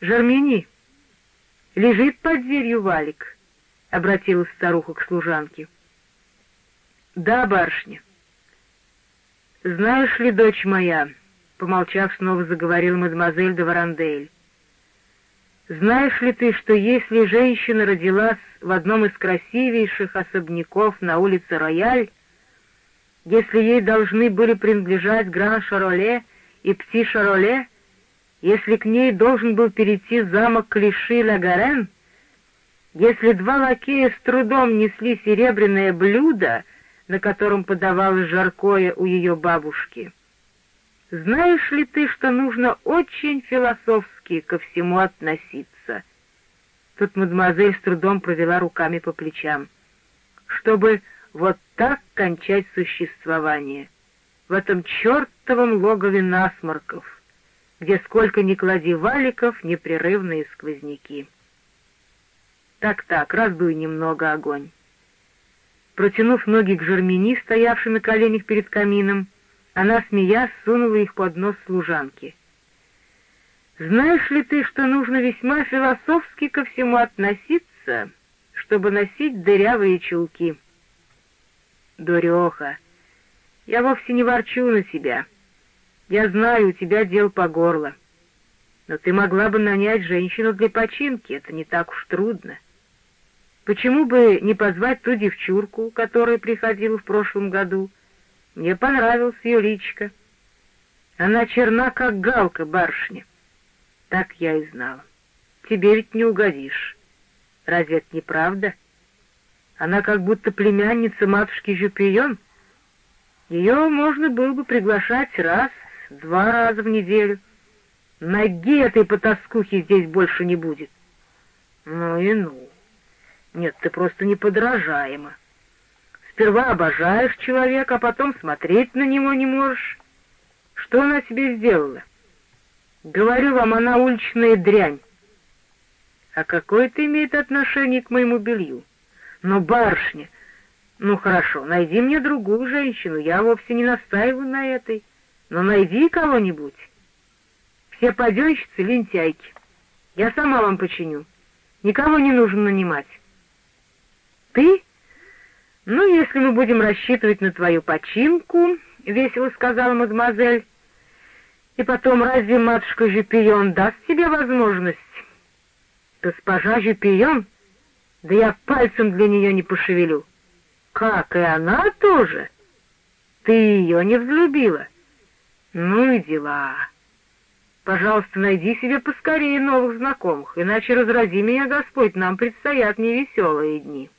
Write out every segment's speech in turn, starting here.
Жармини, лежит под дверью валик, — обратилась старуха к служанке. — Да, барышня. — Знаешь ли, дочь моя, — помолчав, снова заговорил мадемуазель де Варандель, — знаешь ли ты, что если женщина родилась в одном из красивейших особняков на улице Рояль, если ей должны были принадлежать Гран-Шароле и Пти-Шароле, если к ней должен был перейти замок Клиши-Лагарен, если два лакея с трудом несли серебряное блюдо, на котором подавалось жаркое у ее бабушки. Знаешь ли ты, что нужно очень философски ко всему относиться? Тут мадемуазель с трудом провела руками по плечам. Чтобы вот так кончать существование, в этом чертовом логове насморков, где сколько ни клади валиков, непрерывные сквозняки. Так-так, раздуй немного огонь. Протянув ноги к Жермени, стоявшей на коленях перед камином, она, смеясь, сунула их под нос служанки. «Знаешь ли ты, что нужно весьма философски ко всему относиться, чтобы носить дырявые чулки?» «Дуреха, я вовсе не ворчу на себя. Я знаю, у тебя дел по горло. Но ты могла бы нанять женщину для починки, это не так уж трудно. Почему бы не позвать ту девчурку, которая приходила в прошлом году? Мне понравилась ее личка. Она черна, как галка барышня. Так я и знала. Тебе ведь не угодишь. Разве это не правда?» Она как будто племянница матушки Жюпион. Ее можно было бы приглашать раз, два раза в неделю. Ноги этой потаскухи здесь больше не будет. Ну и ну. Нет, ты просто неподражаема. Сперва обожаешь человека, а потом смотреть на него не можешь. Что она тебе сделала? Говорю вам, она уличная дрянь. А какое это имеет отношение к моему белью? Но, барышня, ну хорошо, найди мне другую женщину, я вовсе не настаиваю на этой, но найди кого-нибудь. Все паденщицы — лентяйки. Я сама вам починю. Никого не нужно нанимать. Ты? Ну, если мы будем рассчитывать на твою починку, — весело сказала мадемуазель, — и потом, разве матушка Жюпион даст тебе возможность? Госпожа Жюпион — да я пальцем для нее не пошевелю. Как, и она тоже? Ты ее не взлюбила? Ну и дела. Пожалуйста, найди себе поскорее новых знакомых, иначе разрази меня, Господь, нам предстоят невеселые дни.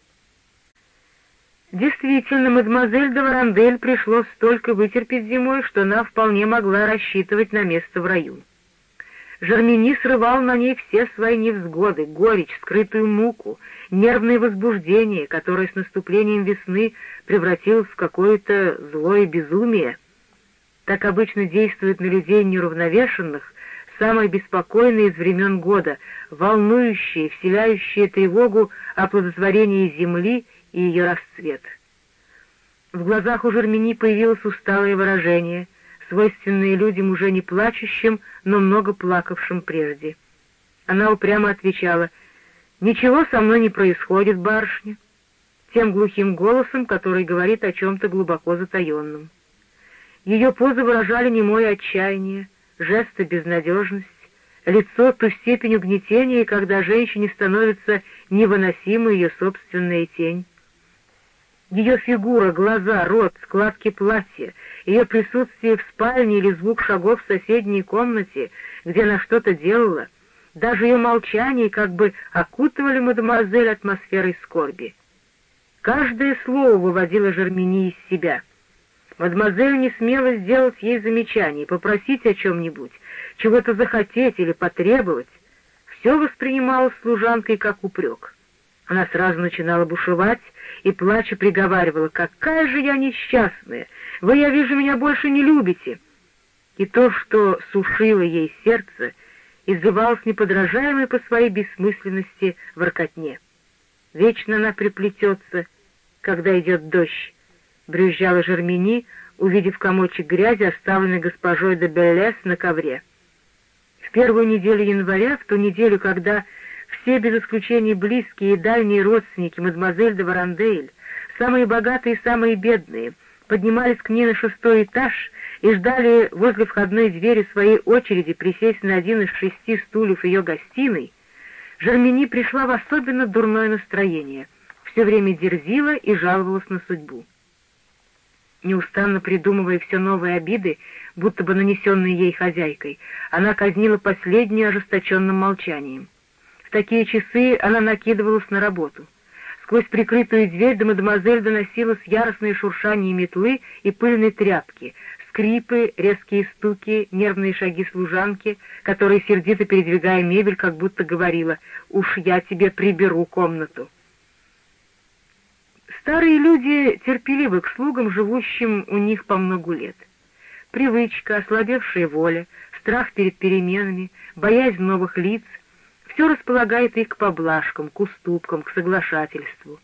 Действительно, мадемуазель де Варандель пришлось столько вытерпеть зимой, что она вполне могла рассчитывать на место в раю. Жермени срывал на ней все свои невзгоды, горечь, скрытую муку, нервное возбуждение, которое с наступлением весны превратилось в какое-то злое безумие. Так обычно действует на людей неуравновешенных, самое беспокойное из времен года, волнующее, вселяющее тревогу о плодотворении земли и ее расцвет. В глазах у Жермени появилось усталое выражение — свойственные людям уже не плачущим, но много плакавшим прежде. Она упрямо отвечала, «Ничего со мной не происходит, барышня», тем глухим голосом, который говорит о чем-то глубоко затаенном. Ее позы выражали немое отчаяние, жесты безнадежность, лицо ту степень угнетения, когда женщине становится невыносима ее собственная тень. Ее фигура, глаза, рот, складки платья, ее присутствие в спальне или звук шагов в соседней комнате, где она что-то делала, даже ее молчание как бы окутывали мадемуазель атмосферой скорби. Каждое слово выводило Жермени из себя. Мадемуазель не смела сделать ей замечание, попросить о чем-нибудь, чего-то захотеть или потребовать. Все воспринималось служанкой как упрек. Она сразу начинала бушевать и, плача, приговаривала, «Какая же я несчастная! Вы, я вижу, меня больше не любите!» И то, что сушило ей сердце, иззывалось неподражаемой по своей бессмысленности воркотне. Вечно она приплетется, когда идет дождь, — брюзжала Жермени, увидев комочек грязи, оставленный госпожой де Беллес на ковре. В первую неделю января, в ту неделю, когда все без исключения близкие и дальние родственники мадемуазель де Варандель, самые богатые и самые бедные, поднимались к ней на шестой этаж и ждали возле входной двери своей очереди присесть на один из шести стульев ее гостиной, Жермени пришла в особенно дурное настроение, все время дерзила и жаловалась на судьбу. Неустанно придумывая все новые обиды, будто бы нанесенные ей хозяйкой, она казнила последнюю ожесточенным молчанием. В такие часы она накидывалась на работу. Сквозь прикрытую дверь до мадемуазель доносилось яростное шуршание метлы и пыльной тряпки, скрипы, резкие стуки, нервные шаги служанки, которая, сердито передвигая мебель, как будто говорила «Уж я тебе приберу комнату». Старые люди терпеливы к слугам, живущим у них по многу лет. Привычка, ослабевшая воля, страх перед переменами, боязнь новых лиц — все располагает их к поблажкам, к уступкам, к соглашательству.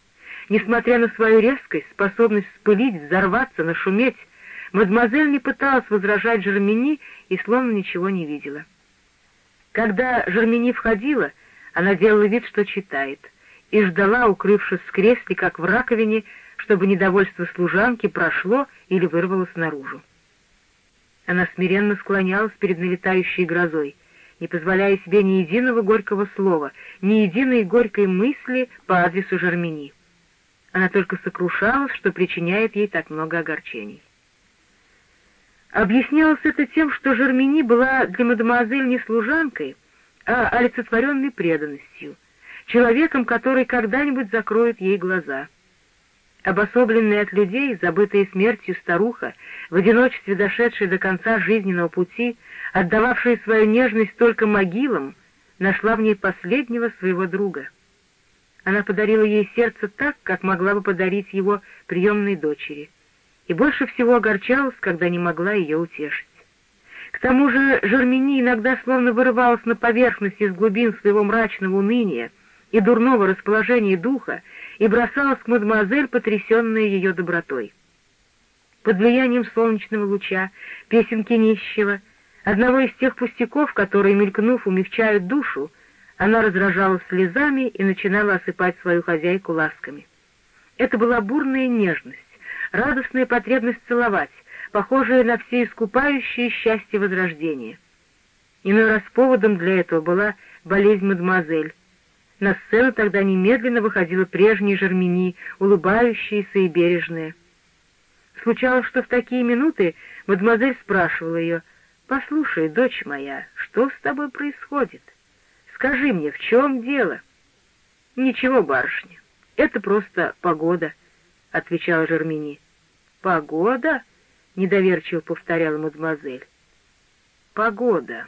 Несмотря на свою резкость, способность вспылить, взорваться, нашуметь, мадемуазель не пыталась возражать Жермени и словно ничего не видела. Когда Жермени входила, она делала вид, что читает, и ждала, укрывшись в кресле, как в раковине, чтобы недовольство служанки прошло или вырвалось наружу. Она смиренно склонялась перед налетающей грозой, не позволяя себе ни единого горького слова, ни единой горькой мысли по адресу Жермени. Она только сокрушалась, что причиняет ей так много огорчений. Объяснялось это тем, что Жермени была для мадемуазель не служанкой, а олицетворенной преданностью, человеком, который когда-нибудь закроет ей глаза — Обособленная от людей, забытая смертью старуха, в одиночестве дошедшая до конца жизненного пути, отдававшая свою нежность только могилам, нашла в ней последнего своего друга. Она подарила ей сердце так, как могла бы подарить его приемной дочери, и больше всего огорчалась, когда не могла ее утешить. К тому же Жермени иногда словно вырывалась на поверхность из глубин своего мрачного уныния и дурного расположения духа, и бросалась к мадемуазель, потрясенная ее добротой. Под влиянием солнечного луча, песенки нищего, одного из тех пустяков, которые, мелькнув, умягчают душу, она разражалась слезами и начинала осыпать свою хозяйку ласками. Это была бурная нежность, радостная потребность целовать, похожая на все искупающее счастье возрождения. Иной раз поводом для этого была болезнь мадемуазель, на сцену тогда немедленно выходила прежняя Жермени, улыбающаяся и бережная. Случалось, что в такие минуты мадемуазель спрашивала ее, «Послушай, дочь моя, что с тобой происходит? Скажи мне, в чем дело?» «Ничего, барышня, это просто погода», — отвечала Жермени. «Погода?» — недоверчиво повторяла мадемуазель. «Погода»,